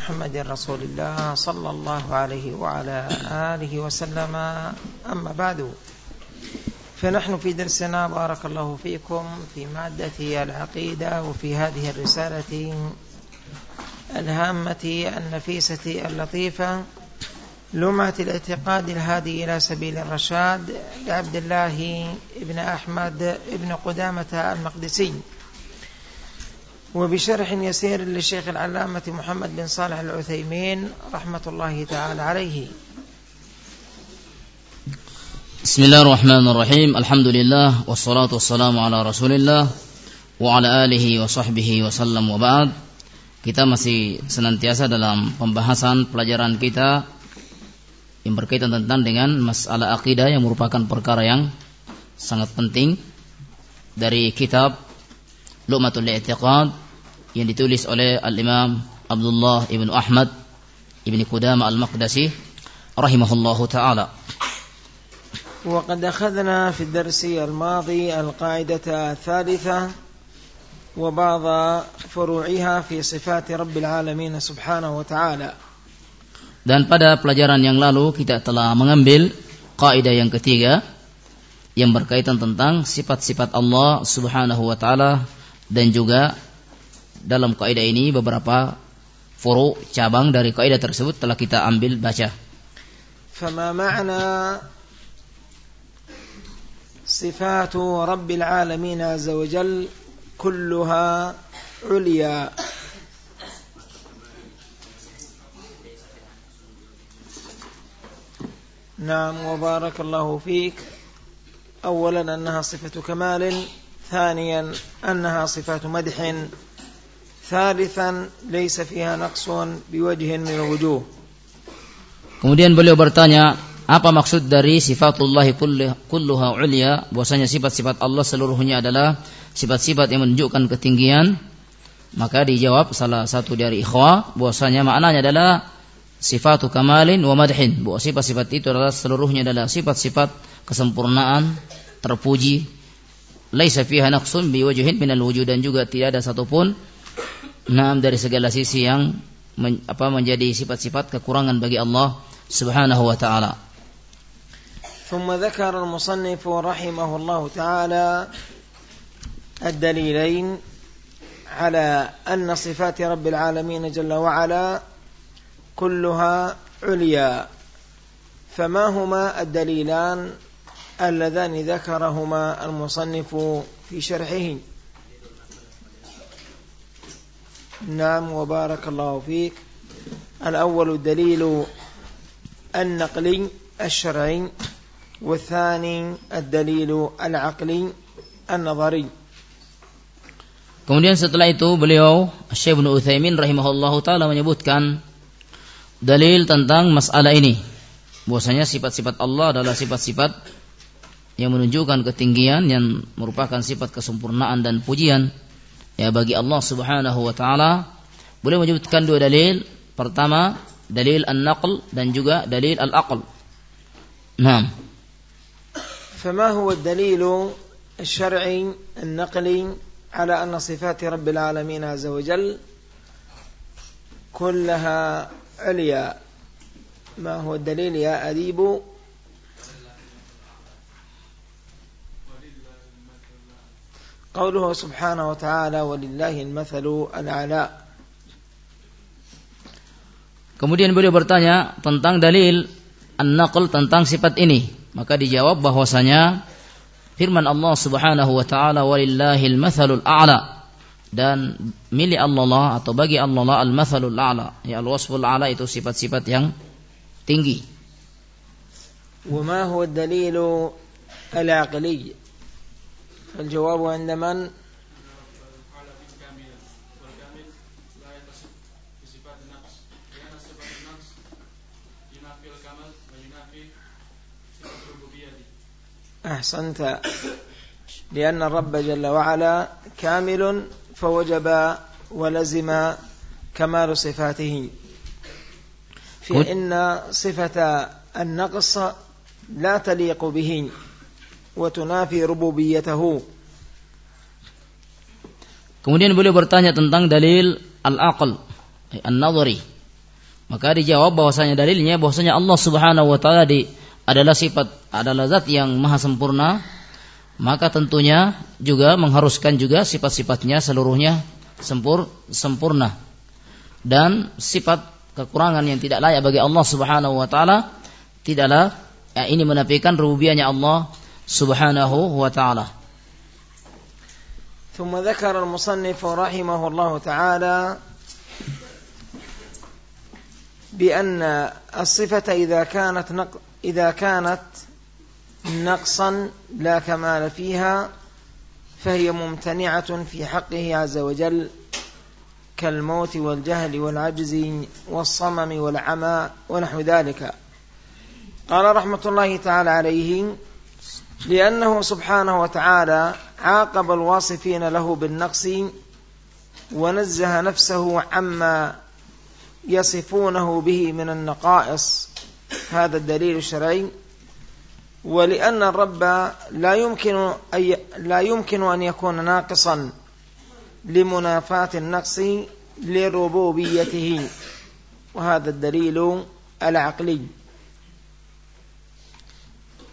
محمد رسول الله صلى الله عليه وعلى آله وسلم. أما بعد فنحن في درسنا بارك الله فيكم في مادة العقيدة وفي هذه الرسالة الهامة النفيسة اللطيفة لمعة الاعتقاد الهادي إلى سبيل الرشاد لعبد الله ابن أحمد ابن قدامة المقدسي. وبشرح يسير للشيخ العلامة محمد بن صالح العثيمين رحمة الله تعالى عليه بسم الله الرحمن الرحيم الحمد لله والصلاة والسلام على رسول الله وعلى آله وصحبه وسلم وبعد Kita masih senantiasa dalam pembahasan pelajaran kita yang berkaitan tentang dengan masalah akidah yang merupakan perkara yang sangat penting dari kitab Lu'matul I'tiqad yang ditulis oleh Al-Imam Abdullah Ibn Ahmad Ibn Qudama Al-Maqdasi rahimahullahu taala. وقد أخذنا في الدرس الماضي القاعدة الثالثة وبعض فروعها في صفات رب العالمين سبحانه وتعالى Dan pada pelajaran yang lalu kita telah mengambil kaidah yang ketiga yang berkaitan tentang sifat-sifat Allah Subhanahu wa taala dan juga dalam kaidah ini beberapa furu cabang dari kaidah tersebut telah kita ambil baca. فما معنى صفات رب العالمين عز وجل كلها عليا نعم وبارك الله فيك أولا أنها صفة كمال ثانيا أنها صفة مدح ثالثا ليس فيها نقص بوجه من الوجوه Kemudian beliau bertanya, apa maksud dari sifatullah kulluha ulia? Bahwasanya sifat-sifat Allah seluruhnya adalah sifat-sifat yang menunjukkan ketinggian. Maka dijawab salah satu dari ikhwah bahwasanya maknanya adalah sifatu kamalin wa madhin bahwa sifat-sifat itu adalah seluruhnya adalah sifat-sifat kesempurnaan terpuji laisa fiha naqsun bi wajhin minal wujud dan juga tidak ada satupun naam dari segala sisi yang men, apa menjadi sifat-sifat kekurangan bagi Allah Subhanahu wa taala ثم ذكر المصنف رحمه الله تعالى الدليلين على أن صفات رب العالمين جل وعلا كلها عليا فما هما الدليلان اللذان ذكرهما المصنف في شرحه نعم وبارك الله فيك الأول الدليل النقلي الشرعي والثاني الدليل العقلي النظري Kemudian setelah itu beliau Syekh Ibnu Utsaimin rahimahullahu taala menyebutkan dalil tentang masalah ini. Bahwasanya sifat-sifat Allah adalah sifat-sifat yang menunjukkan ketinggian yang merupakan sifat kesempurnaan dan pujian ya bagi Allah Subhanahu wa taala. Boleh menyebutkan dua dalil. Pertama, dalil an-naql dan juga dalil al-aql. Naam. فما هو الدليل الشرعي النقلي على أن صفات رب العالمين عز وجل كلها عليا ما هو الدليل يا أديب قوله سبحانه وتعالى ولله المثل الأعلى Kemudian beliau bertanya tentang dalil an-naql tentang sifat ini. Maka dijawab bahwasanya firman Allah Subhanahu wa taala walillahil mathalul a'la dan milik Allah atau bagi Allah al-mathalul a'la ya al-wasful a'la itu sifat-sifat yang tinggi وما هو الدليل العقلي الجواب عند من؟ أحسنت. لأن الرب جل وعلا كامل فوجب ولزم كمال صفاته. في إن صفة النقص لا تليق به. وتنافي ربوبيته Kemudian beliau bertanya tentang dalil al-aql, an-nadhari, Maka dijawab bahwasanya dalilnya bahwasanya Allah Subhanahu wa taala di adalah sifat adalah zat yang maha sempurna, maka tentunya juga mengharuskan juga sifat-sifatnya seluruhnya sempur sempurna. Dan sifat kekurangan yang tidak layak bagi Allah Subhanahu wa taala tidaklah ya, ini menafikan rububiyahnya Allah Wa taala. ثم ذكر المصنف رحمه الله تعالى بأن الصفة إذا كانت نق... إذا كانت نقصا لا كمال فيها فهي ممتنعة في حقه عز وجل كالموت والجهل والعجز والصمم والعمى ونحو ذلك قال رحمة الله تعالى عليه لأنه سبحانه وتعالى عاقب الواصفين له بالنقص ونزه نفسه عما يصفونه به من النقائص. هذا الدليل الشرعي. ولأن الرب لا يمكن أن لا يمكن أن يكون ناقصا لمنافاة النقص لربوبيته. وهذا الدليل العقلي.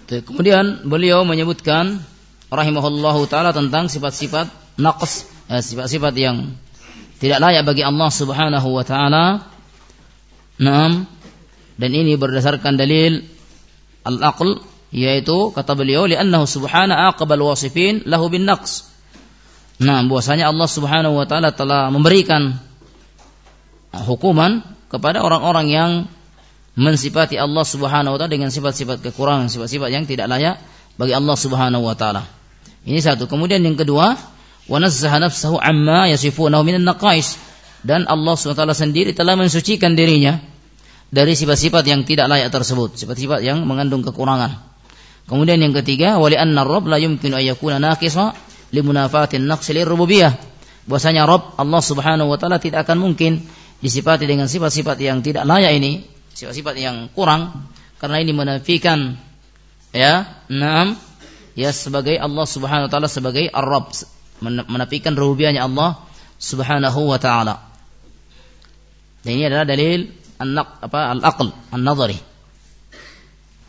Kemudian beliau menyebutkan rahimahullahu taala tentang sifat-sifat naqs, eh, sifat-sifat yang tidak layak bagi Allah Subhanahu wa taala. Naam. Dan ini berdasarkan dalil al-aql yaitu kata beliau li'annahu subhana aqabal wasifin lahu bin naqs. Nah, bahwasanya Allah Subhanahu wa taala telah memberikan hukuman kepada orang-orang yang mensifati Allah Subhanahu wa taala dengan sifat-sifat kekurangan, sifat-sifat yang tidak layak bagi Allah Subhanahu wa taala. Ini satu. Kemudian yang kedua, wa nazzaha nafsahu amma yasifunahu minan naqais. Dan Allah Subhanahu wa taala sendiri telah mensucikan dirinya dari sifat-sifat yang tidak layak tersebut, sifat-sifat yang mengandung kekurangan. Kemudian yang ketiga, wali anna rabb la yumkinu ayyakuna naqisa limunafatin naqsi lirububiyah. Bahwasanya Rabb Allah Subhanahu wa taala tidak akan mungkin disifati dengan sifat-sifat yang tidak layak ini sifat-sifat yang kurang karena ini menafikan ya enam ya sebagai Allah Subhanahu wa taala sebagai Ar-Rabb menafikan rububiyahnya Allah Subhanahu wa taala. Dan ini adalah dalil an-naq apa al-aql an-nazari.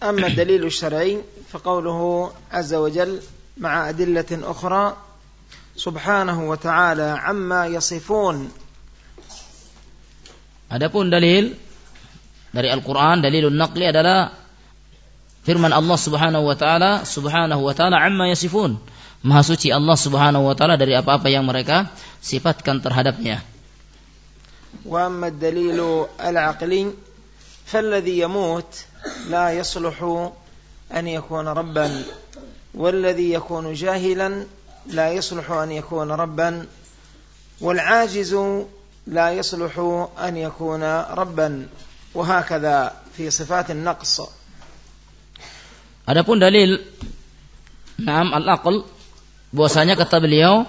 أما الدليل الشرعي فقوله عز وجل مع أدلة أخرى سبحانه وتعالى عما يصفون Adapun dalil dari Al-Quran dalilun naqli adalah firman Allah subhanahu wa ta'ala subhanahu wa ta'ala amma yasifun maha suci Allah subhanahu wa ta'ala dari apa-apa yang mereka sifatkan terhadapnya وأما الدليل العقلي فالذي يموت لا يصلح أن يكون ربا والذي يكون جاهلا لا يصلح أن يكون ربا والعاجز لا يصلح أن يكون ربا وهكذا في صفات النقص Adapun dalil Naam al-aql bahwasanya kata beliau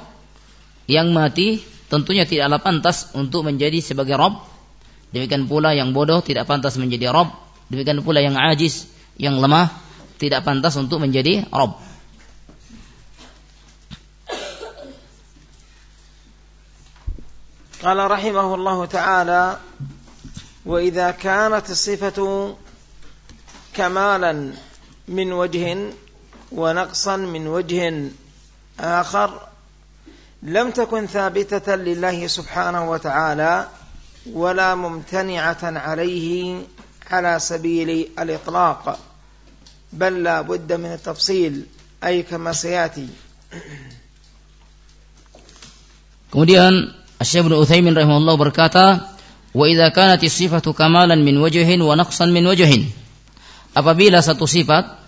yang mati tentunya tidaklah pantas untuk menjadi sebagai Rabb. Demikian pula yang bodoh tidak pantas menjadi Rabb. Demikian pula yang ajis, yang lemah tidak pantas untuk menjadi Rabb. قال رحمه الله تعالى وإذا كانت الصفة كمالا من وجه ونقصا من وجه آخر لم تكن ثابتة لله سبحانه وتعالى ولا ممتنعة عليه على سبيل الإطلاق بل لا بد من التفصيل أي كما سيأتي. Kemudian Syekh Ibnu Utsaimin rahimahullah berkata, Kanat sifatu kamalan min wajhin wa naqsan min wajhin. Apabila satu sifat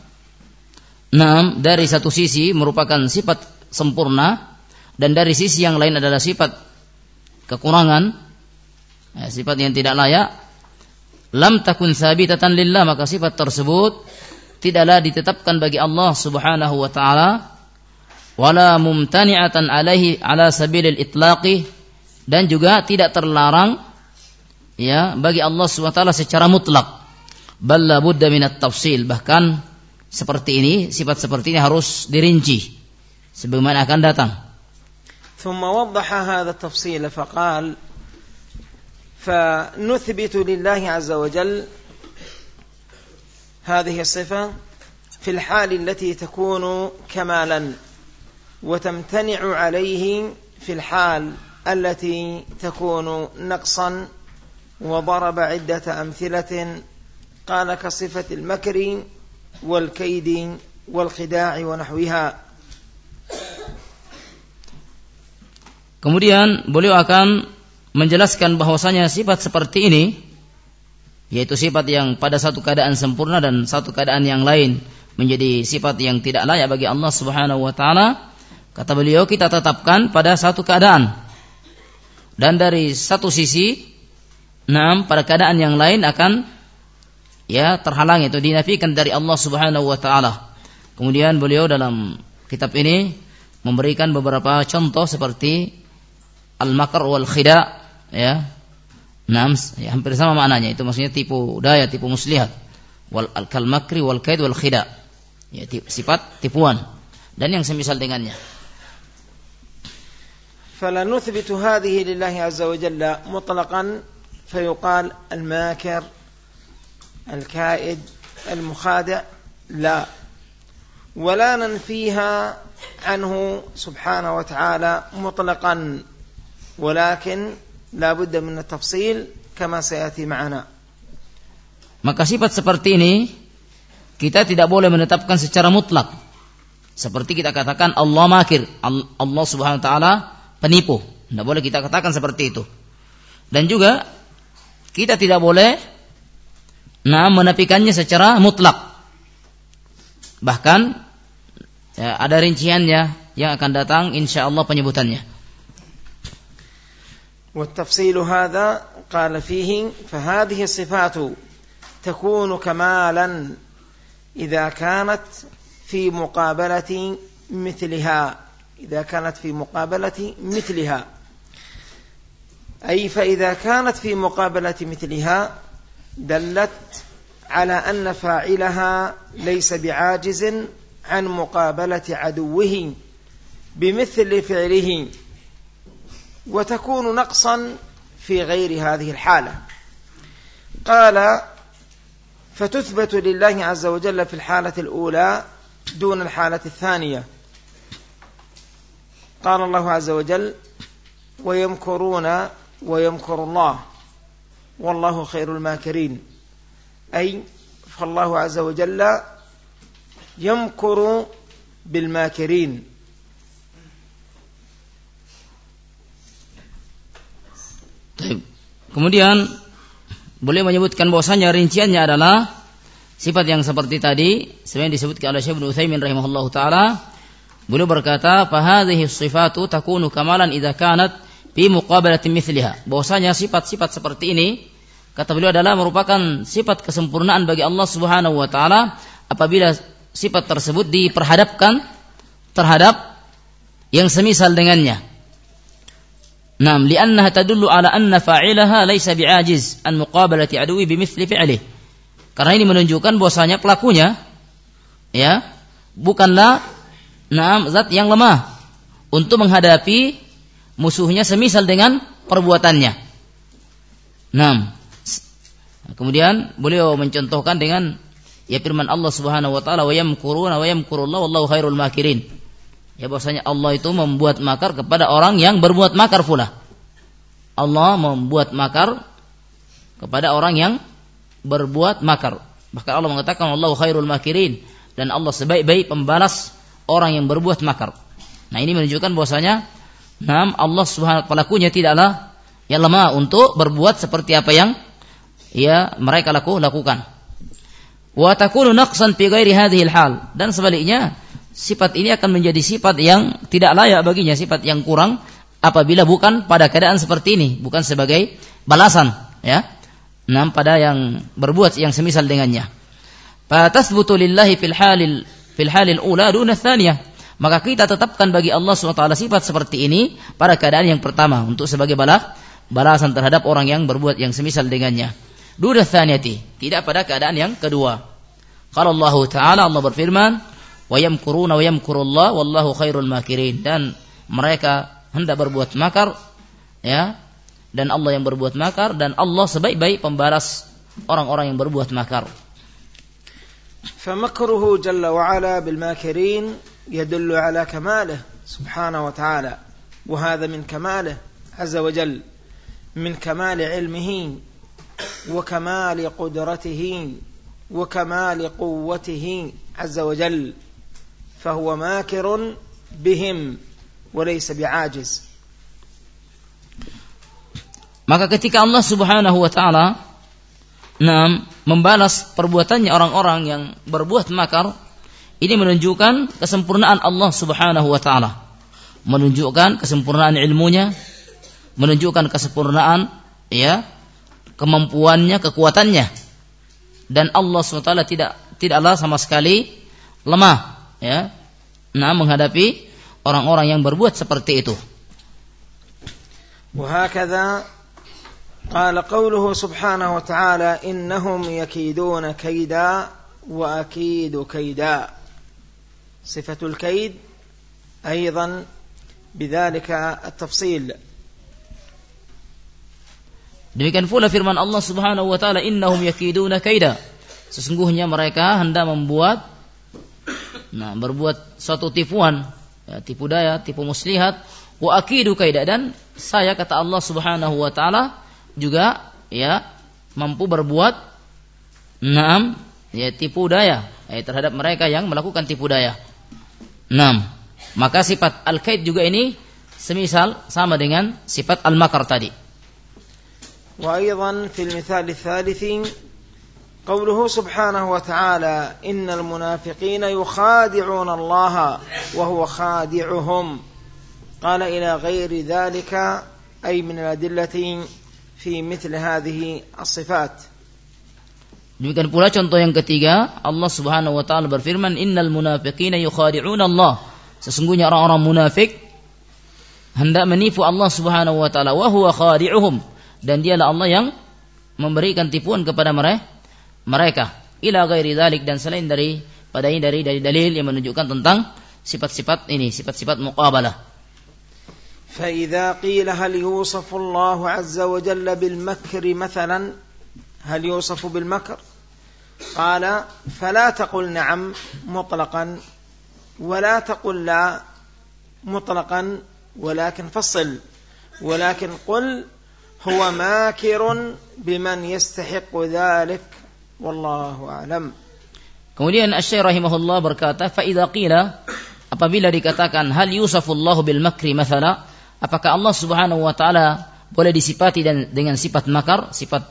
Naam dari satu sisi merupakan sifat sempurna dan dari sisi yang lain adalah sifat kekurangan, ya, sifat yang tidak layak, lam takun sabitatan lillah maka sifat tersebut tidaklah ditetapkan bagi Allah Subhanahu wa taala wala mumtani'atan alaihi ala sabilil itlaqi dan juga tidak terlarang ya bagi Allah SWT secara mutlak. Balla budda minat tafsil. Bahkan seperti ini, sifat seperti ini harus dirinci. Sebagaimana akan datang. ثم وضح هذا التفصيل فقال فنثبت لله عز وجل هذه الصفة في الحال التي تكون كمالا وتمتنع عليه في الحال التي تكون نقصا وضرب عدة أمثلة قال كصفة المكر والكيد والخداع ونحوها Kemudian beliau akan menjelaskan bahwasanya sifat seperti ini yaitu sifat yang pada satu keadaan sempurna dan satu keadaan yang lain menjadi sifat yang tidak layak bagi Allah Subhanahu wa taala kata beliau kita tetapkan pada satu keadaan dan dari satu sisi enam pada keadaan yang lain akan ya terhalang itu dinafikan dari Allah Subhanahu wa taala kemudian beliau dalam kitab ini memberikan beberapa contoh seperti al-makar wal khida ya Nam, ya, hampir sama maknanya itu maksudnya tipu daya, tipu muslihat. Wal kal makri wal kaid wal khida. Ya, sifat tipuan dan yang semisal dengannya. فلا نثبت هذه لله عز وجل مطلقا فيقال الماكر الكائد المخادع لا ولا ننفيها عنه سبحانه وتعالى مطلقا ولكن لا بد من التفصيل كما سيأتي معنا maka sifat seperti ini kita tidak boleh menetapkan secara mutlak seperti kita katakan Allah makir Allah subhanahu wa ta'ala penipu tidak boleh kita katakan seperti itu dan juga kita tidak boleh nah menafikannya secara mutlak bahkan ya, ada rinciannya yang akan datang insya Allah penyebutannya والتفصيل هذا قال فيه فهذه الصفات تكون كمالا إذا كانت في مقابلة مثلها إذا كانت في مقابلة مثلها أي فإذا كانت في مقابلة مثلها دلت على أن فاعلها ليس بعاجز عن مقابلة عدوه بمثل فعله وتكون نقصا في غير هذه الحالة. قال فتثبت لله عز وجل في الحالة الأولى دون الحالة الثانية. قال الله عز وجل ويمكرون ويمكر الله والله خير الماكرين أي فالله عز وجل يمكر بالماكرين Kemudian boleh menyebutkan bahwasanya rinciannya adalah sifat yang seperti tadi sebenarnya disebutkan oleh Syekh Ibnu Utsaimin rahimahullahu taala beliau berkata fa hadhihi sifatu takunu kamalan idza kanat fi muqabalati mithliha bahwasanya sifat-sifat seperti ini kata beliau adalah merupakan sifat kesempurnaan bagi Allah Subhanahu wa taala apabila sifat tersebut diperhadapkan terhadap yang semisal dengannya Naam, li'annaha tadullu ala anna fa'ilaha laisa bi'ajiz an muqabalati aduwi bimithli fi'lih. Karena ini menunjukkan bahwasanya pelakunya ya, bukanlah naam zat yang lemah untuk menghadapi musuhnya semisal dengan perbuatannya. Naam. Kemudian beliau mencontohkan dengan ya firman Allah Subhanahu wa taala wa yamkuruna wa yamkurullahu wallahu khairul makirin ya bahwasanya Allah itu membuat makar kepada orang yang berbuat makar pula. Allah membuat makar kepada orang yang berbuat makar. Bahkan Allah mengatakan Allah khairul makirin dan Allah sebaik-baik pembalas orang yang berbuat makar. Nah ini menunjukkan bahwasanya nam Allah Subhanahu pelakunya tidaklah yang lemah untuk berbuat seperti apa yang ya mereka laku lakukan. Wa takunu naqsan fi ghairi hadhihi hal dan sebaliknya sifat ini akan menjadi sifat yang tidak layak baginya, sifat yang kurang apabila bukan pada keadaan seperti ini, bukan sebagai balasan, ya. Nah, pada yang berbuat yang semisal dengannya. Fatasbutu lillahi fil halil fil halil ula duna tsaniyah. Maka kita tetapkan bagi Allah SWT sifat seperti ini pada keadaan yang pertama untuk sebagai balas balasan terhadap orang yang berbuat yang semisal dengannya. Duna tsaniyati, tidak pada keadaan yang kedua. Kalau Allah Ta'ala Allah berfirman, wa yamkuruna wa yamkurullah wallahu khairul makirin dan mereka hendak berbuat makar ya dan Allah yang berbuat makar dan Allah sebaik-baik pembalas orang-orang yang berbuat makar. فمكره جل وعلا بالماكرين يدل على كماله سبحانه وتعالى وهذا من كماله عز وجل من كمال علمه وكمال قدرته وكمال قوته عز وجل فهو ماكر بهم وليس بعاجز. Maka ketika Allah Subhanahu wa taala nah, membalas perbuatannya orang-orang yang berbuat makar, ini menunjukkan kesempurnaan Allah Subhanahu wa taala. Menunjukkan kesempurnaan ilmunya, menunjukkan kesempurnaan ya kemampuannya, kekuatannya. Dan Allah SWT tidak tidaklah sama sekali lemah ya. Nah, menghadapi orang-orang yang berbuat seperti itu. وهكذا قال قوله سبحانه وتعالى إنهم يكيدون كيدا وأكيد كيدا صفة الكيد أيضا بذلك التفصيل Demikian pula firman Allah Subhanahu wa taala innahum yakiduna kaida. Sesungguhnya mereka hendak membuat nah berbuat suatu tipuan, ya, tipu daya, tipu muslihat wa akidu kaida dan saya kata Allah Subhanahu wa taala juga ya mampu berbuat enam ya tipu daya ya, terhadap mereka yang melakukan tipu daya. Enam. Maka sifat al-kaid juga ini semisal sama dengan sifat al-makar tadi. وأيضا في المثال الثالث قوله سبحانه وتعالى إن المنافقين يخادعون الله وهو خادعهم قال إلى غير ذلك أي من الأدلة في مثل هذه الصفات Demikian pula contoh yang ketiga, Allah Subhanahu wa taala berfirman, "Innal munafiqina yukhadi'una Allah." Sesungguhnya orang-orang munafik hendak menipu Allah Subhanahu wa taala wa huwa khadi'uhum dan dialah Allah yang memberikan tipuan kepada mereka mereka ila ghairi dzalik dan selain dari pada ini dari dari dalil yang menunjukkan tentang sifat-sifat ini, sifat-sifat muqabalah. فإذا قيل هل يوصف الله عز وجل بالمكر مثلا هل يوصف بالمكر قال فلا تقل نعم مطلقا ولا تقل لا مطلقا ولكن فصل ولكن قل هو ماكر بمن يستحق ذلك والله أعلم Kemudian Asy-Syaikh rahimahullah berkata, "Fa idza qila apabila dikatakan hal yusafullahu bil makri mathala, apakah Allah Subhanahu wa taala boleh disifati dan dengan sifat makar, sifat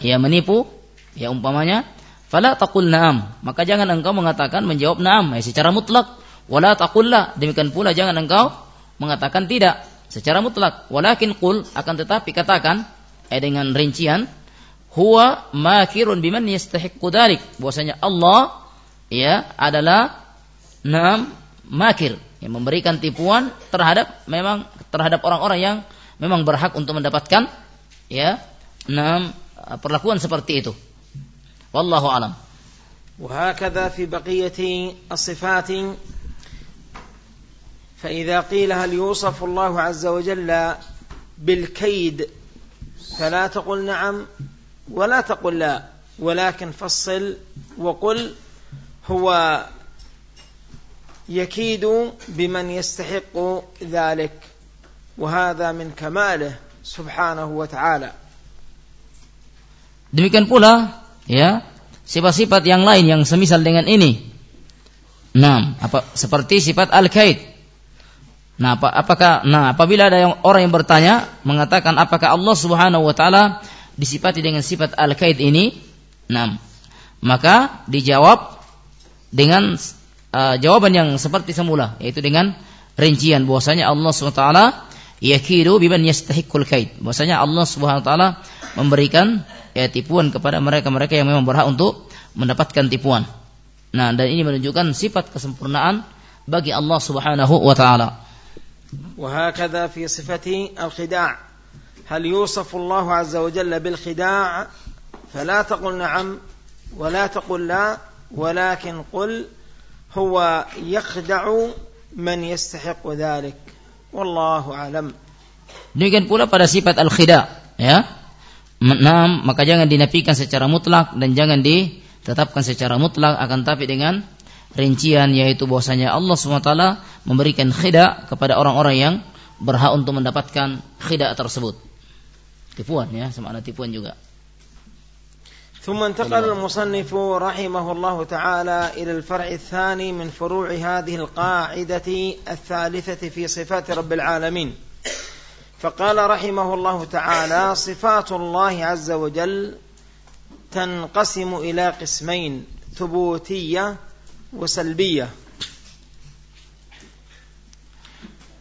ya menipu, ya umpamanya, fala taqul na'am, maka jangan engkau mengatakan menjawab na'am. Ya, secara mutlak, wala taqul la, demikian pula jangan engkau mengatakan tidak. Secara mutlak, walakin qul akan tetapi katakan eh, dengan rincian huwa makirun biman yastahiqqu dzalik, bahwasanya Allah ya adalah na'am makir. Yang memberikan tipuan terhadap memang terhadap orang-orang yang memang berhak untuk mendapatkan ya enam perlakuan seperti itu. Wallahu alam. وهكذا في بقية الصفات فإذا قيل هل يوصف الله عز وجل بالكيد فلا تقل نعم ولا تقل لا ولكن فصل وقل هو يكيد بمن يستحق ذلك وهذا من كماله سبحانه وتعالى Demikian pula ya sifat-sifat yang lain yang semisal dengan ini. Nah, apa seperti sifat al-kaid. Nah, apa, apakah nah apabila ada yang, orang yang bertanya mengatakan apakah Allah Subhanahu wa taala disifati dengan sifat al-kaid ini? Nah, maka dijawab dengan uh, jawaban yang seperti semula yaitu dengan rincian bahwasanya Allah SWT yakidu biman yastahiqul kaid bahwasanya Allah Subhanahu wa taala memberikan ya tipuan kepada mereka-mereka yang memang berhak untuk mendapatkan tipuan. Nah, dan ini menunjukkan sifat kesempurnaan bagi Allah Subhanahu wa taala. وهكذا في صفة الخداع هل يوصف الله عز وجل بالخداع فلا تقل نعم ولا تقل لا ولكن قل هو يخدع من يستحق ذلك والله أعلم Demikian pula pada sifat al-khida, ya. Enam, maka jangan dinafikan secara mutlak dan jangan ditetapkan secara mutlak akan tapi dengan rincian yaitu bahwasanya Allah SWT memberikan khida kepada orang-orang yang berhak untuk mendapatkan khida tersebut. Tipuan ya, semakna tipuan juga. ثم انتقل المصنف رحمه الله تعالى إلى الفرع الثاني من فروع هذه القاعدة الثالثة في صفات رب العالمين فقال رحمه الله تعالى صفات الله عز وجل تنقسم إلى قسمين ثبوتية وسلبية.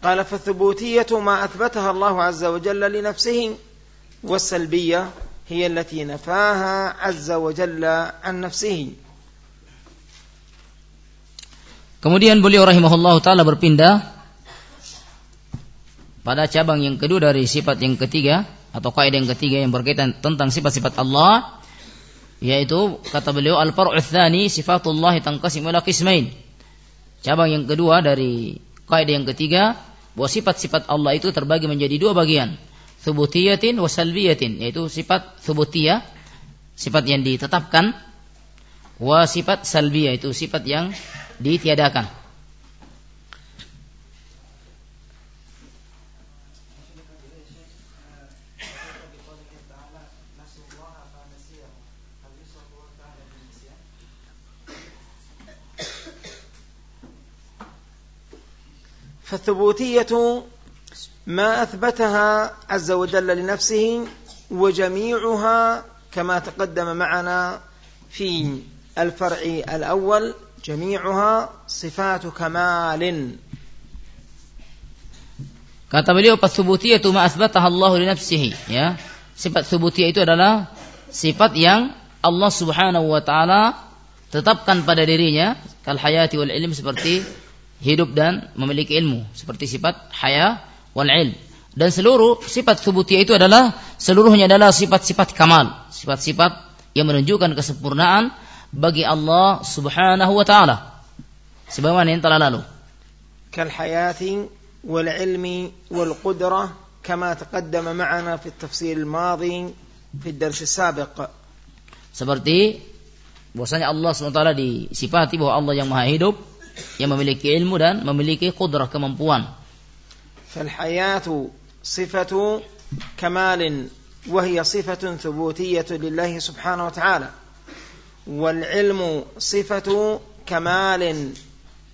قال فالثبوتية ما أثبتها الله عز وجل لنفسه والسلبية هي التي نفاها عز وجل عن نفسه. Kemudian beliau rahimahullah taala berpindah pada cabang yang kedua dari sifat yang ketiga atau kaidah yang ketiga yang berkaitan tentang sifat-sifat Allah yaitu kata beliau al-far'u tsani sifatullah tanqasim ila qismain. Cabang yang kedua dari kaidah yang ketiga bahwa sifat-sifat Allah itu terbagi menjadi dua bagian thubutiyatin wa salbiyatin yaitu sifat thubutiyah sifat yang ditetapkan wa sifat salbiyah itu sifat yang ditiadakan فالثبوتية ما أثبتها عز وجل لنفسه وجميعها كما تقدم معنا في الفرع الأول جميعها صفات كمال Kata beliau pasubutiyah itu ma'asbatah Allah li nafsihi ya. Sifat subutiyah itu adalah sifat yang Allah Subhanahu wa taala tetapkan pada dirinya kal hayati wal ilm seperti hidup dan memiliki ilmu seperti sifat haya wal ilm. Dan seluruh sifat subutiyah itu adalah seluruhnya adalah sifat-sifat kamal, sifat-sifat yang menunjukkan kesempurnaan bagi Allah Subhanahu wa taala. Sebagaimana yang telah lalu. Kal hayati wal ilmi wal qudrah kama taqaddama ma'ana fi at-tafsir al-madi fi ad-dars as-sabiq. Seperti bahwasanya Allah SWT disifati bahwa Allah yang maha hidup, yang memiliki ilmu dan memiliki kudrah kemampuan. فالحياة صفة كمال وهي صفة ثبوتية لله سبحانه وتعالى. والعلم صفة كمال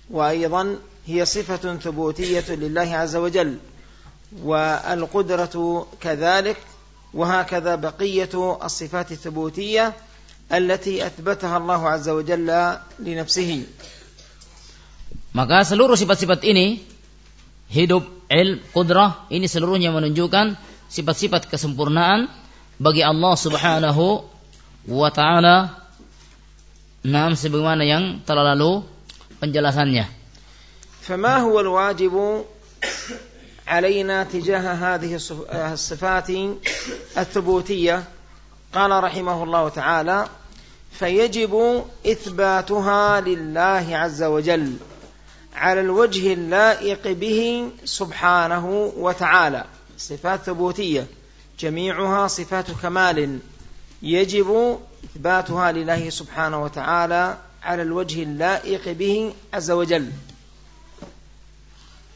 وأيضا هي صفة ثبوتية لله عز وجل. والقدرة كذلك وهكذا بقية الصفات الثبوتية التي أثبتها الله عز وجل لنفسه. Maka seluruh sifat-sifat ini hidup, ilm, kudrah ini seluruhnya menunjukkan sifat-sifat kesempurnaan bagi Allah Subhanahu wa taala. Nam sebagaimana yang telah lalu penjelasannya. فما هو الواجب علينا تجاه هذه الصفات الثبوتية قال رحمه الله تعالى فيجب إثباتها لله عز وجل على الوجه اللائق به سبحانه وتعالى صفات ثبوتية جميعها صفات كمال يجب إثباتها لله سبحانه وتعالى على الوجه اللائق به عز وجل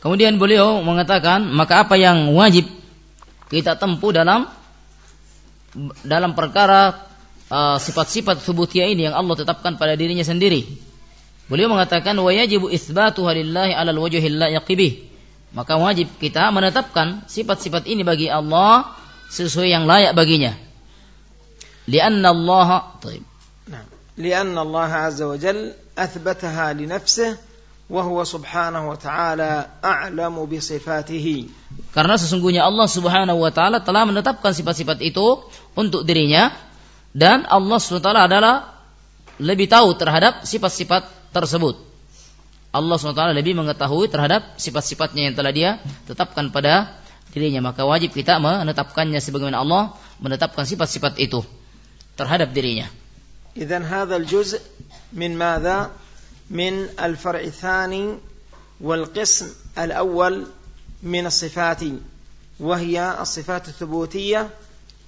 Kemudian beliau mengatakan, maka apa yang wajib kita tempuh dalam dalam perkara uh, sifat-sifat uh, subutiyah ini yang Allah tetapkan pada dirinya sendiri. Beliau mengatakan wa yajibu itsbatuha lillahi 'alal wajhil layiq Maka wajib kita menetapkan sifat-sifat ini bagi Allah sesuai yang layak baginya. Lianna Allah طيب. نعم. لأن الله عز وجل أثبتها لنفسه وهو سبحانه وتعالى أعلم بصفاته. Karena sesungguhnya Allah Subhanahu wa taala telah menetapkan sifat-sifat itu untuk dirinya dan Allah SWT adalah lebih tahu terhadap sifat-sifat tersebut. Allah SWT lebih mengetahui terhadap sifat-sifatnya yang telah dia tetapkan pada dirinya. Maka wajib kita menetapkannya sebagaimana Allah menetapkan sifat-sifat itu terhadap dirinya. إذن هذا الجزء من ماذا؟ من الفرع الثاني والقسم الأول من الصفات وهي الصفات الثبوتية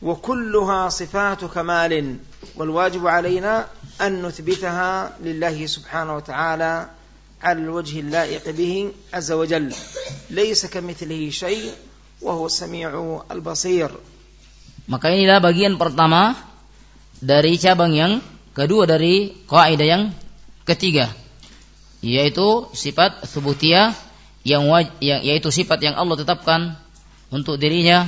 وكلها صفات كمال والواجب علينا أن نثبتها لله سبحانه وتعالى على الوجه اللائق به عز وجل ليس كمثله شيء وهو السميع البصير maka inilah bagian pertama dari cabang yang kedua dari kaidah yang ketiga yaitu sifat subutiyah yang, yang yaitu sifat yang Allah tetapkan untuk dirinya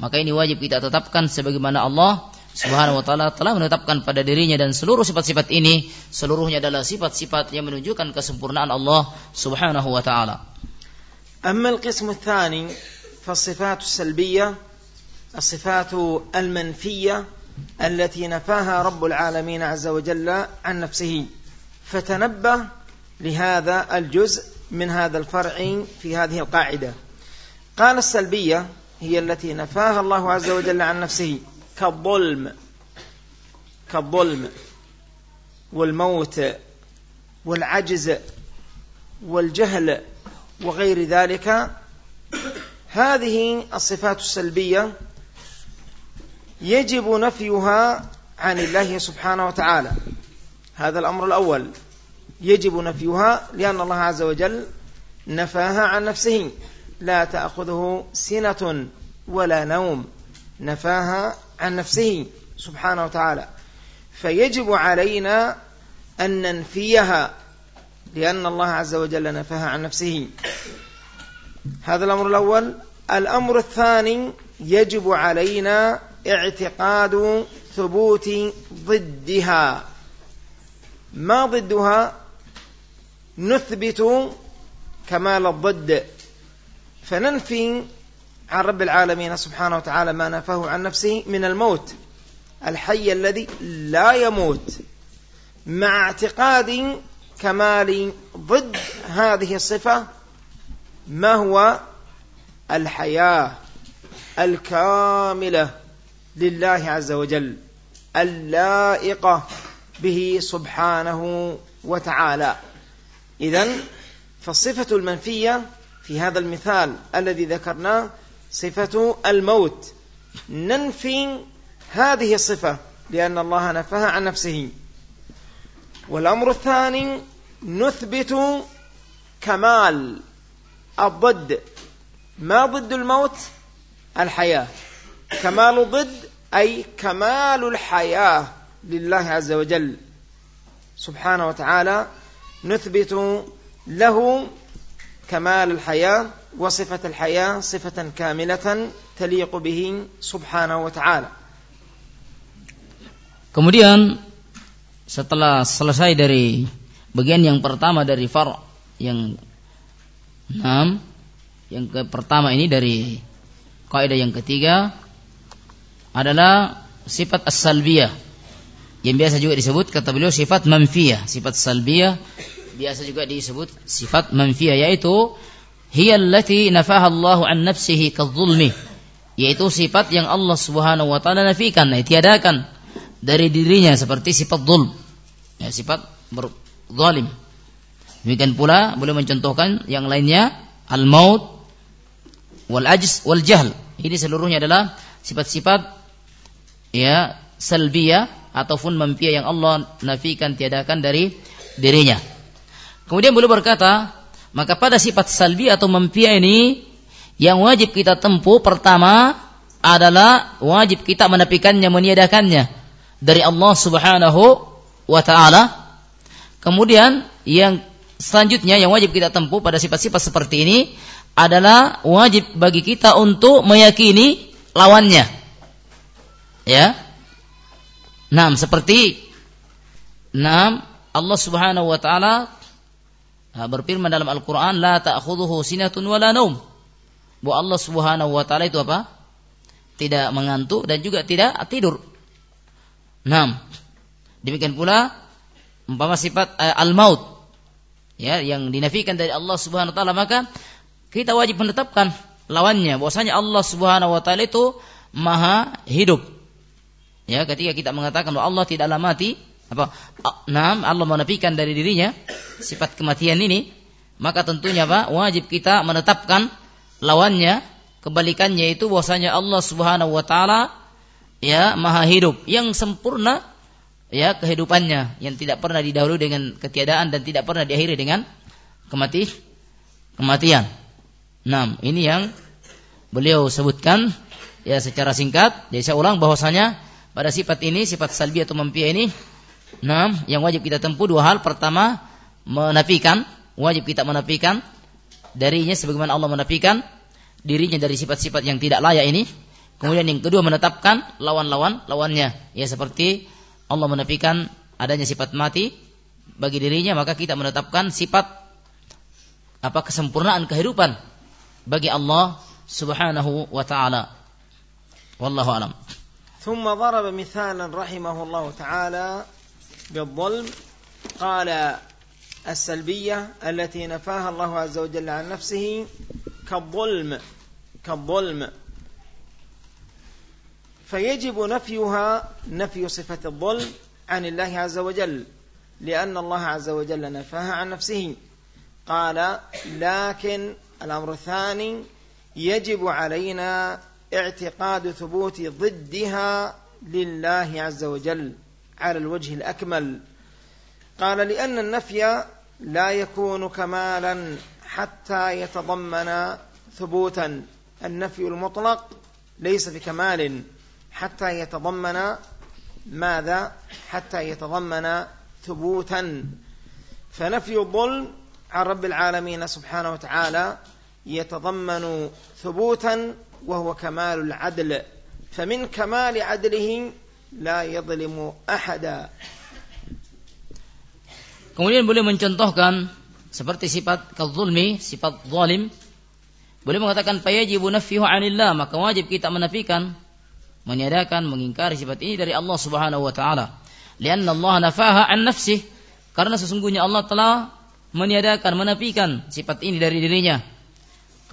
maka ini wajib kita tetapkan sebagaimana Allah Subhanahu wa taala telah menetapkan pada dirinya dan seluruh sifat-sifat ini seluruhnya adalah sifat-sifat yang menunjukkan kesempurnaan Allah Subhanahu wa taala. Amma al-qism ats-tsani fa as-salbiyyah الصفات المنفية التي نفاها رب العالمين عز وجل عن نفسه فتنبه لهذا الجزء من هذا الفرع في هذه القاعدة قال السلبية هي التي نفاها الله عز وجل عن نفسه كالظلم كالظلم والموت والعجز والجهل وغير ذلك. هذه الصفات السلبية يجب نفيها عن الله سبحانه وتعالى. هذا الأمر الأول. يجب نفيها لأن الله عز وجل نفاها عن نفسه. لا تأخذه سنة ولا نوم. نفاها عن نفسه سبحانه وتعالى. فيجب علينا أن ننفيها لأن الله عز وجل نفاها عن نفسه. هذا الأمر الأول. الأمر الثاني يجب علينا اعتقاد ثبوت ضدها. ما ضدها؟ نثبت كمال الضد. فننفي عن رب العالمين سبحانه وتعالى ما نفاه عن نفسه من الموت. الحي الذي لا يموت. مع اعتقاد كمال ضد هذه الصفة ما هو؟ الحياة الكاملة لله عز وجل اللائقة به سبحانه وتعالى. إذا فالصفة المنفية في هذا المثال الذي ذكرناه صفة الموت. ننفي هذه الصفة لأن الله نفاها عن نفسه. والأمر الثاني نثبت كمال الضد. ما ضد الموت؟ الحياة. كمال ضد أي كمال الحياة لله عز وجل. سبحانه وتعالى نثبت له كمال الحياة وصفة الحياة صفة كاملة تليق به سبحانه وتعالى Kemudian setelah selesai dari bagian yang pertama dari far yang enam yang ke pertama ini dari kaidah yang ketiga adalah sifat as-salbiyah yang biasa juga disebut kata beliau sifat manfiyah sifat salbiyah biasa juga disebut sifat manfiyah yaitu hiya allati nafaha Allah an nafsihi kadzulmi. Yaitu sifat yang Allah Subhanahu wa taala nafikan tiadakan dari dirinya seperti sifat zulm ya sifat berzalim. Demikian pula boleh mencontohkan yang lainnya al maut wal ajz wal jahl. Ini seluruhnya adalah sifat-sifat ya salbiyah ataupun mampia yang Allah nafikan tiadakan dari dirinya. Kemudian boleh berkata, maka pada sifat salbi atau mampia ini yang wajib kita tempuh pertama adalah wajib kita menafikannya, meniadakannya dari Allah Subhanahu wa taala. Kemudian yang selanjutnya yang wajib kita tempuh pada sifat-sifat seperti ini adalah wajib bagi kita untuk meyakini lawannya. Ya. Nah, seperti Nah, Allah Subhanahu wa taala berfirman dalam Al-Qur'an la ta'khudhuhu sinatun wala naum. Bahwa Allah Subhanahu wa taala itu apa? Tidak mengantuk dan juga tidak tidur. Nah, demikian pula umpama sifat uh, al-maut ya yang dinafikan dari Allah Subhanahu wa taala maka kita wajib menetapkan lawannya bahwasanya Allah Subhanahu wa taala itu maha hidup. Ya, ketika kita mengatakan bahwa Allah tidaklah mati, apa? Naam, Allah menafikan dari dirinya sifat kematian ini, maka tentunya apa? Wajib kita menetapkan lawannya kebalikannya itu bahwasanya Allah Subhanahu wa taala ya maha hidup yang sempurna ya kehidupannya yang tidak pernah didahului dengan ketiadaan dan tidak pernah diakhiri dengan kemati kematian. Nah, ini yang beliau sebutkan ya secara singkat. Jadi saya ulang bahwasanya pada sifat ini, sifat salbi atau mampia ini, nah, yang wajib kita tempuh dua hal. Pertama, menafikan, wajib kita menafikan darinya sebagaimana Allah menafikan dirinya dari sifat-sifat yang tidak layak ini. Kemudian yang kedua menetapkan lawan-lawan lawannya. Ya seperti Allah menafikan adanya sifat mati bagi dirinya, maka kita menetapkan sifat apa kesempurnaan kehidupan bagi Allah Subhanahu wa taala. Wallahu alam. ثم ضرب مثالا رحمه الله تعالى بالظلم قال السلبية التي نفاها الله عز وجل عن نفسه كالظلم كالظلم. فيجب نفيها نفي صفة الظلم عن الله عز وجل لأن الله عز وجل نفاها عن نفسه. قال لكن الأمر الثاني يجب علينا اعتقاد ثبوت ضدها لله عز وجل. على الوجه الأكمل. قال لأن النفي لا يكون كمالا حتى يتضمن ثبوتا. النفي المطلق ليس بكمال حتى يتضمن ماذا؟ حتى يتضمن ثبوتا. فنفي الظلم عن رب العالمين سبحانه وتعالى يتضمن ثبوتا وهو كمال العدل. فمن كمال عدله la yadhlimu ahada. Kemudian boleh mencontohkan seperti sifat kezulmi, sifat zalim. Boleh mengatakan fayajibu nafihu anillah, maka wajib kita menafikan, meniadakan, mengingkari sifat ini dari Allah Subhanahu wa taala. Lianna Allah nafaha an nafsi, karena sesungguhnya Allah telah meniadakan, menafikan sifat ini dari dirinya.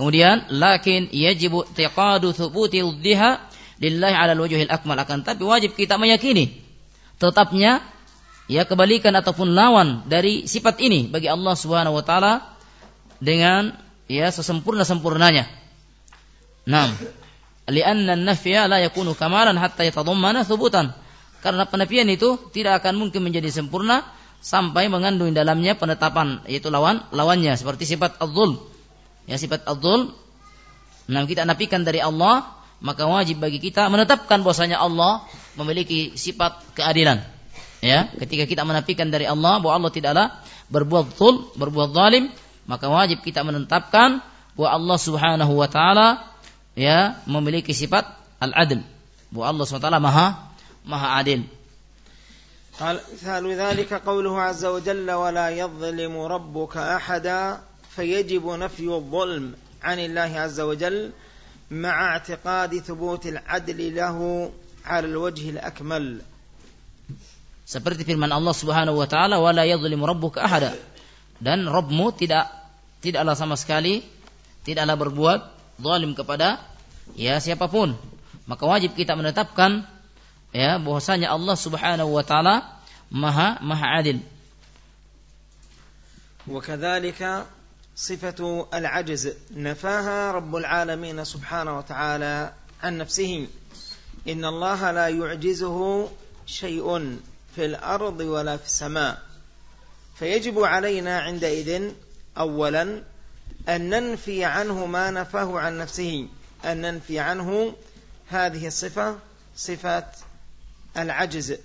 Kemudian, lakin yajibu tiqadu thubuti udhiha lillahi ala al akmal. Akan tapi wajib kita meyakini tetapnya ya kebalikan ataupun lawan dari sifat ini bagi Allah Subhanahu wa taala dengan ya sesempurna-sempurnanya. Nah, lianna nafya la yakunu kamalan hatta yatadammana thubutan. Karena penafian itu tidak akan mungkin menjadi sempurna sampai mengandung dalamnya penetapan yaitu lawan lawannya seperti sifat adzul. Ya sifat adzul nah kita nafikan dari Allah maka wajib bagi kita menetapkan bahwasanya Allah memiliki sifat keadilan. Ya, ketika kita menafikan dari Allah bahwa Allah tidaklah berbuat zul, berbuat zalim, maka wajib kita menetapkan bahwa Allah Subhanahu wa taala ya memiliki sifat al-adl bahwa Allah SWT maha maha adil قال مثال ذلك قوله عز وجل ولا يظلم ربك أحدا فيجب نفي الظلم عن الله عز وجل مع اعتقاد ثبوت العدل له على الوجه الأكمل seperti firman Allah Subhanahu wa taala wala yadhlimu rabbuka ahada dan Rabbmu tidak tidaklah sama sekali tidaklah berbuat zalim kepada ya siapapun. Maka wajib kita menetapkan ya bahwasanya Allah Subhanahu wa taala maha maha adil. وكذلك صفة العجز. نفاها رب العالمين سبحانه وتعالى عن نفسه. إن الله لا يعجزه شيء في الأرض ولا في السماء. فيجب علينا عندئذ أولا أن ننفي عنه ما نفاه عن نفسه. أن ننفي عنه هذه الصفة صفة العجز.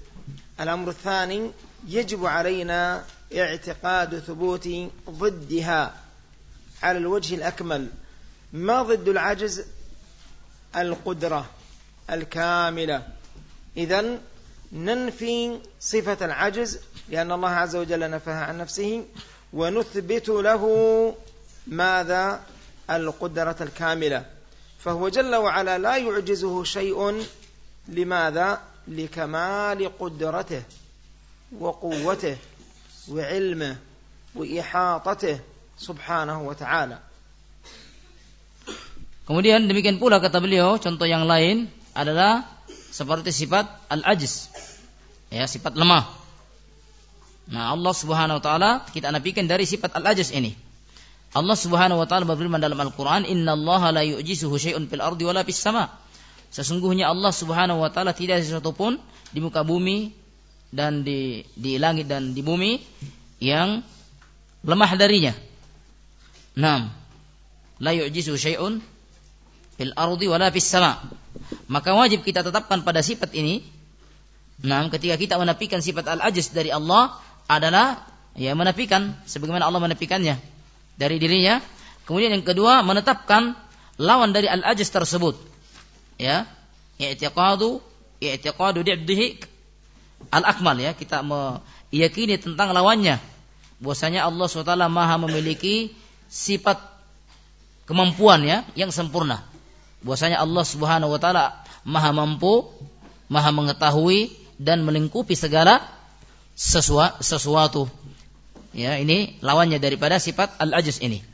الأمر الثاني يجب علينا اعتقاد ثبوت ضدها. على الوجه الأكمل ما ضد العجز؟ القدرة الكاملة. إذا ننفي صفة العجز لأن الله عز وجل نفاها عن نفسه ونثبت له ماذا؟ القدرة الكاملة. فهو جل وعلا لا يعجزه شيء لماذا؟ لكمال قدرته وقوته وعلمه وإحاطته subhanahu wa ta'ala. Kemudian demikian pula kata beliau, contoh yang lain adalah seperti sifat al-ajiz. Ya, sifat lemah. Nah, Allah Subhanahu wa taala kita nafikan dari sifat al-ajiz ini. Allah Subhanahu wa taala berfirman dalam Al-Qur'an, "Innallaha la yu'jizuhu syai'un fil ardi wala fis sama'." Sesungguhnya Allah Subhanahu wa taala tidak ada sesuatu pun di muka bumi dan di di langit dan di bumi yang lemah darinya. Naam. La yu'jizu syai'un fil ardi wala fis sama. Maka wajib kita tetapkan pada sifat ini. Nah, ketika kita menafikan sifat al-ajiz dari Allah adalah ya menafikan sebagaimana Allah menafikannya dari dirinya. Kemudian yang kedua menetapkan lawan dari al-ajiz tersebut. Ya, i'tiqadu i'tiqadu di'dihi al-akmal ya, kita meyakini tentang lawannya. Bahwasanya Allah SWT Maha memiliki sifat kemampuan ya yang sempurna. Bahwasanya Allah Subhanahu wa taala Maha mampu, Maha mengetahui dan melingkupi segala sesuatu. Ya, ini lawannya daripada sifat al-ajiz ini.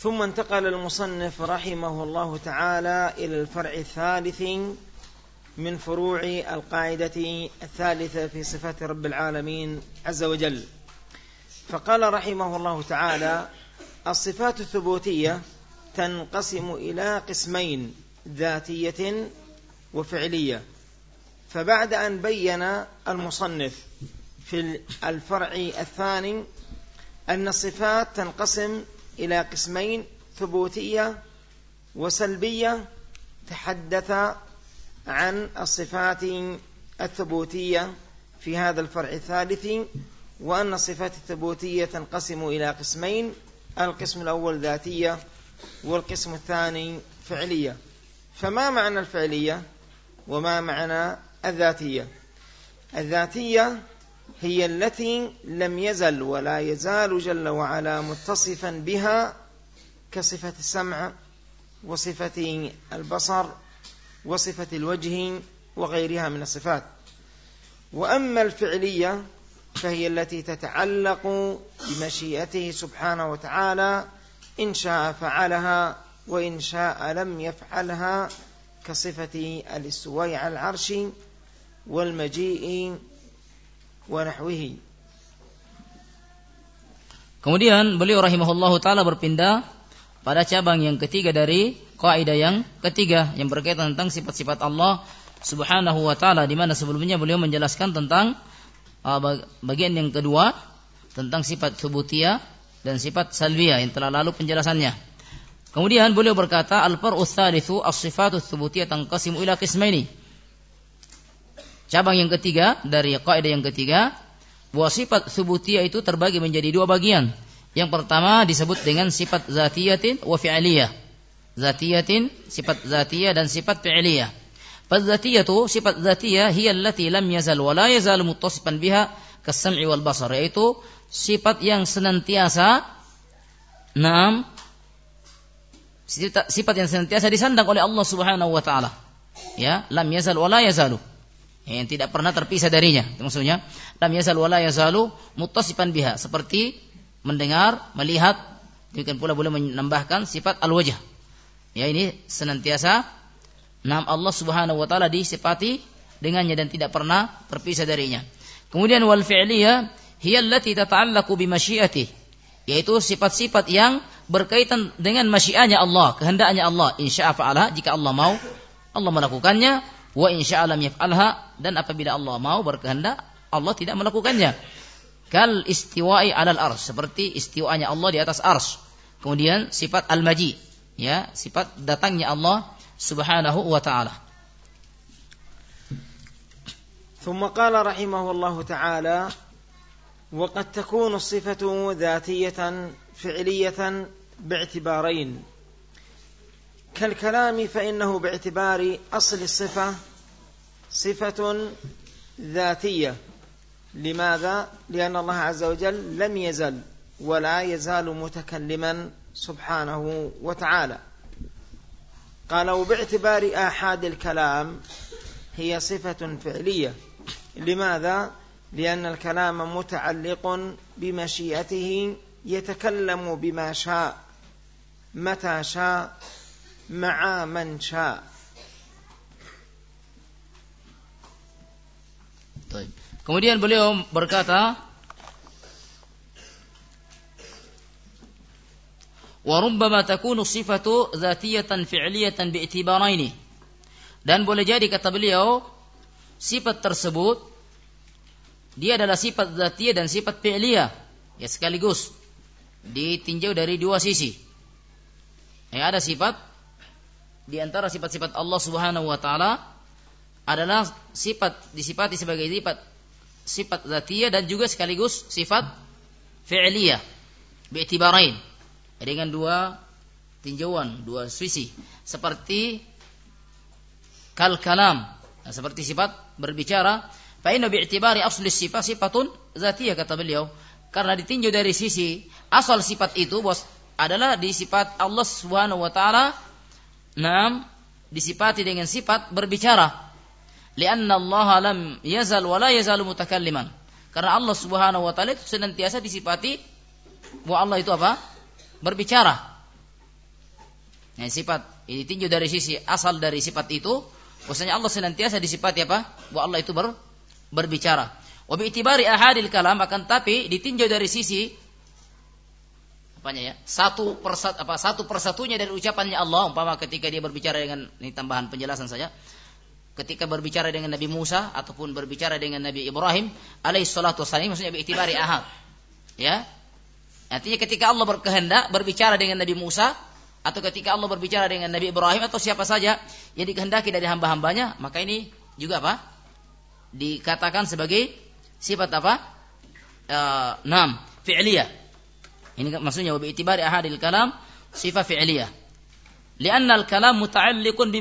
ثم انتقل المصنف رحمه الله تعالى إلى الفرع الثالث من فروع القاعدة الثالثة في صفات رب العالمين عز وجل فقال رحمه الله تعالى الصفات الثبوتية تنقسم إلى قسمين ذاتية وفعلية. فبعد أن بين المصنف في الفرع الثاني أن الصفات تنقسم إلى قسمين ثبوتية وسلبية تحدث عن الصفات الثبوتية في هذا الفرع الثالث وأن الصفات الثبوتية تنقسم إلى قسمين القسم الأول ذاتية والقسم الثاني فعلية. فما معنى الفعلية؟ وما معنى الذاتية؟ الذاتية هي التي لم يزل ولا يزال جل وعلا متصفا بها كصفة السمع وصفة البصر وصفة الوجه وغيرها من الصفات. وأما الفعلية فهي التي تتعلق بمشيئته سبحانه وتعالى إن شاء فعلها وإن شاء لم يفعلها كصفة الاستواء على العرش والمجيء ونحوه Kemudian beliau rahimahullahu taala berpindah pada cabang yang ketiga dari kaidah yang ketiga yang berkaitan tentang sifat-sifat Allah Subhanahu wa taala di mana sebelumnya beliau menjelaskan tentang uh, bagian yang kedua tentang sifat subutiyah dan sifat salbiyah yang telah lalu penjelasannya. Kemudian beliau berkata al-far'u tsalitsu as-sifatu tsubutiyah tanqasimu ila qismaini. Cabang yang ketiga dari kaidah yang ketiga bahwa sifat subutiyah itu terbagi menjadi dua bagian. Yang pertama disebut dengan sifat zatiyatin wa fi'liyah. Zatiyatin sifat zatiyah dan sifat fi'liyah. Fadzatiyatu sifat zatiyah hiya allati lam yazal wa la yazal muttasifan biha kas-sam'i wal basar yaitu sifat yang senantiasa enam sifat yang senantiasa disandang oleh Allah Subhanahu wa taala. Ya, lam yazal wala yazalu. Ya, yang tidak pernah terpisah darinya. Maksudnya, lam yazal wala yazalu muttasifan biha, seperti mendengar, melihat, demikian pula boleh menambahkan sifat al-wajh. Ya, ini senantiasa nam Allah Subhanahu wa taala disifati dengannya dan tidak pernah terpisah darinya. Kemudian wal fi'liyah hiya allati tata'allaqu bi yaitu sifat-sifat yang berkaitan dengan masyianya Allah, kehendaknya Allah. Insya fa'ala jika Allah mau Allah melakukannya, wa insya Allah yaf'alha dan apabila Allah mau berkehendak Allah tidak melakukannya. Kal istiwa'i alal ars seperti istiwanya Allah di atas ars. Kemudian sifat al-maji, ya, sifat datangnya Allah Wa taala. ثم قال رحمه الله تعالى وقد تكون الصفة ذاتية فعلية باعتبارين كالكلام فإنه باعتبار أصل الصفة صفة ذاتية لماذا؟ لأن الله عز وجل لم يزل ولا يزال متكلما سبحانه وتعالى قال وباعتبار آحاد الكلام هي صفة فعلية. لماذا؟ لأن الكلام متعلق بمشيئته يتكلم بما شاء متى شاء مع من شاء. Kemudian beliau berkata وربما تكون الصفة ذاتية فعلية باعتبارين dan boleh jadi kata beliau sifat tersebut dia adalah sifat zatiyah dan sifat fi'liyah ya sekaligus ditinjau dari dua sisi ya ada sifat di antara sifat-sifat Allah Subhanahu wa taala adalah sifat disifati sebagai sifat sifat zatiyah dan juga sekaligus sifat fi'liyah bi'tibarain dengan dua tinjauan, dua sisi seperti kal kalam nah, seperti sifat berbicara fa inna bi'tibari asli sifat sifatun zatiyah kata beliau karena ditinjau dari sisi asal sifat itu bos adalah di sifat Allah Subhanahu wa taala Naam disifati dengan sifat berbicara. Lianna Allah lam yazal wa la yazalu mutakalliman. Karena Allah Subhanahu wa taala itu senantiasa disifati bahwa Allah itu apa? Berbicara. Nah, sifat ini tinjau dari sisi asal dari sifat itu, bahwasanya Allah senantiasa disifati apa? Bahwa Allah itu ber, berbicara. Wa bi itibari ahadil kalam akan tapi ditinjau dari sisi apanya ya satu persat apa satu persatunya dari ucapannya Allah umpama ketika dia berbicara dengan ini tambahan penjelasan saja ketika berbicara dengan Nabi Musa ataupun berbicara dengan Nabi Ibrahim alaihi salatu wassalam maksudnya bi'tibari ahad ya artinya ketika Allah berkehendak berbicara dengan Nabi Musa atau ketika Allah berbicara dengan Nabi Ibrahim atau siapa saja yang dikehendaki dari hamba-hambanya maka ini juga apa dikatakan sebagai sifat apa uh, nam fi'liyah ini maksudnya wa bi'tibari ahadil kalam sifat fi'liyah. Lianna al-kalam muta'alliqun bi.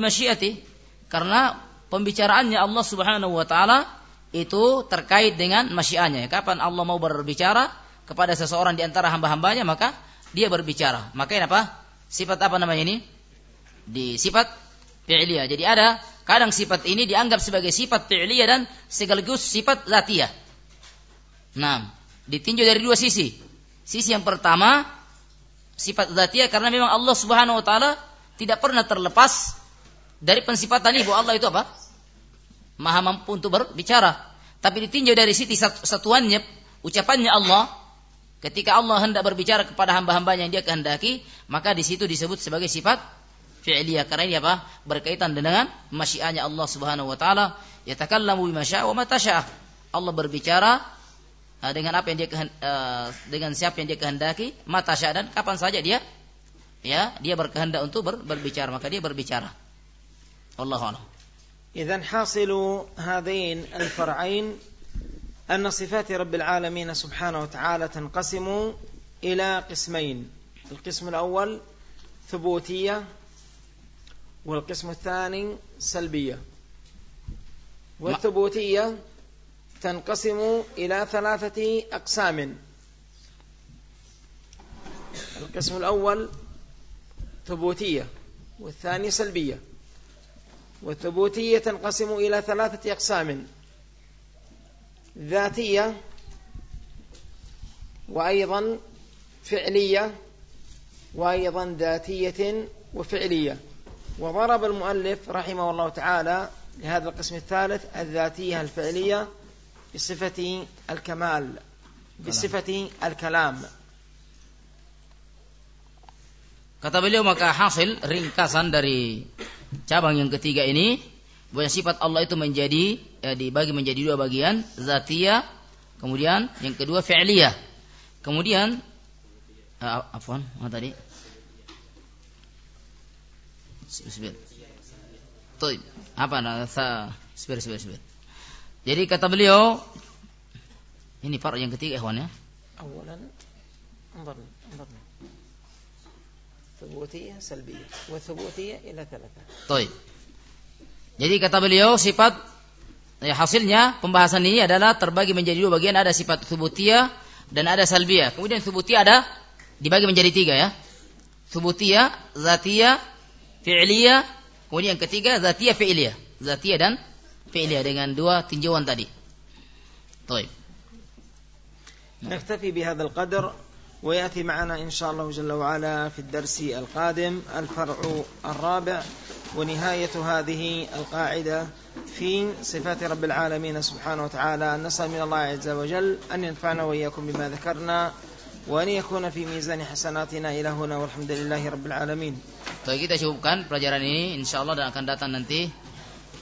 Karena pembicaraannya Allah Subhanahu wa taala itu terkait dengan masyiannya. Kapan Allah mau berbicara kepada seseorang di antara hamba-hambanya maka dia berbicara. Maka ini apa? Sifat apa namanya ini? Di sifat fi'liyah. Jadi ada kadang sifat ini dianggap sebagai sifat fi'liyah dan sekaligus sifat zatiyah. Nah, ditinjau dari dua sisi. Sisi yang pertama sifat zatiyah karena memang Allah Subhanahu wa taala tidak pernah terlepas dari pensifatan ibu Allah itu apa? Maha mampu untuk berbicara. Tapi ditinjau dari sisi satuannya, ucapannya Allah, ketika Allah hendak berbicara kepada hamba-hambanya yang dia kehendaki, maka di situ disebut sebagai sifat fi'liyah. Karena ini apa? Berkaitan dengan masyianya Allah Subhanahu wa taala, yatakallamu bima syaa wa mata Allah berbicara Eh, dengan apa yang dia uh, dengan siapa yang dia kehendaki mata dan kapan saja dia ya dia berkehendak untuk ber, berbicara maka dia berbicara Allah Allah إذا حاصل هذين الفرعين أن صفات رب العالمين سبحانه وتعالى تنقسم إلى قسمين. القسم الأول ثبوتية والقسم الثاني سلبية. والثبوتية تنقسم إلى ثلاثة أقسام. القسم الأول ثبوتية والثاني سلبية. والثبوتية تنقسم إلى ثلاثة أقسام. ذاتية وأيضا فعلية وأيضا ذاتية وفعلية. وضرب المؤلف رحمه الله تعالى لهذا القسم الثالث الذاتية الفعلية بصفة الكمال بصفة الكلام. Kata beliau maka hasil ringkasan dari cabang yang ketiga ini bahwa sifat Allah itu menjadi ya, dibagi menjadi dua bagian, zatiyah, kemudian yang kedua fi'liyah. Kemudian uh, afwan, apa tadi? Sebir. Tuh, apa nah, sebir sebir sebir. Jadi kata beliau ini part yang ketiga ikhwan ya. Awalan انظرنا انظرنا ثبوتية سلبية وثبوتية إلى ثلاثة طيب Jadi kata beliau sifat ya hasilnya pembahasan ini adalah terbagi menjadi dua bagian ada sifat thubutiyah dan ada salbiyah. Kemudian thubutiyah ada dibagi menjadi tiga ya. Thubutiyah, zatiyah, fi'liyah, kemudian yang ketiga zatiyah fi'liyah. Zatiyah dan fi'liyah dengan dua tinjauan tadi. طيب. نكتفي بهذا القدر ويأتي معنا إن شاء الله جل وعلا في الدرس القادم الفرع الرابع ونهاية هذه القاعدة في صفات رب العالمين سبحانه وتعالى. نسأل من الله عز وجل أن ينفعنا وإياكم بما ذكرنا وأن يكون في ميزان حسناتنا إلى هنا والحمد لله رب العالمين. Baik kita cukupkan pelajaran ini. Insyaallah dan akan datang nanti.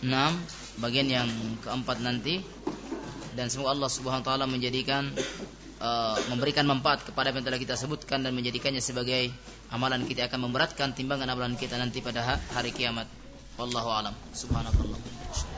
6 bagian yang keempat nanti. Dan semoga Allah Subhanahu wa taala menjadikan uh, memberikan manfaat kepada yang telah kita sebutkan dan menjadikannya sebagai amalan kita akan memberatkan timbangan amalan kita nanti pada hari kiamat. Wallahu alam. Subhanakallah.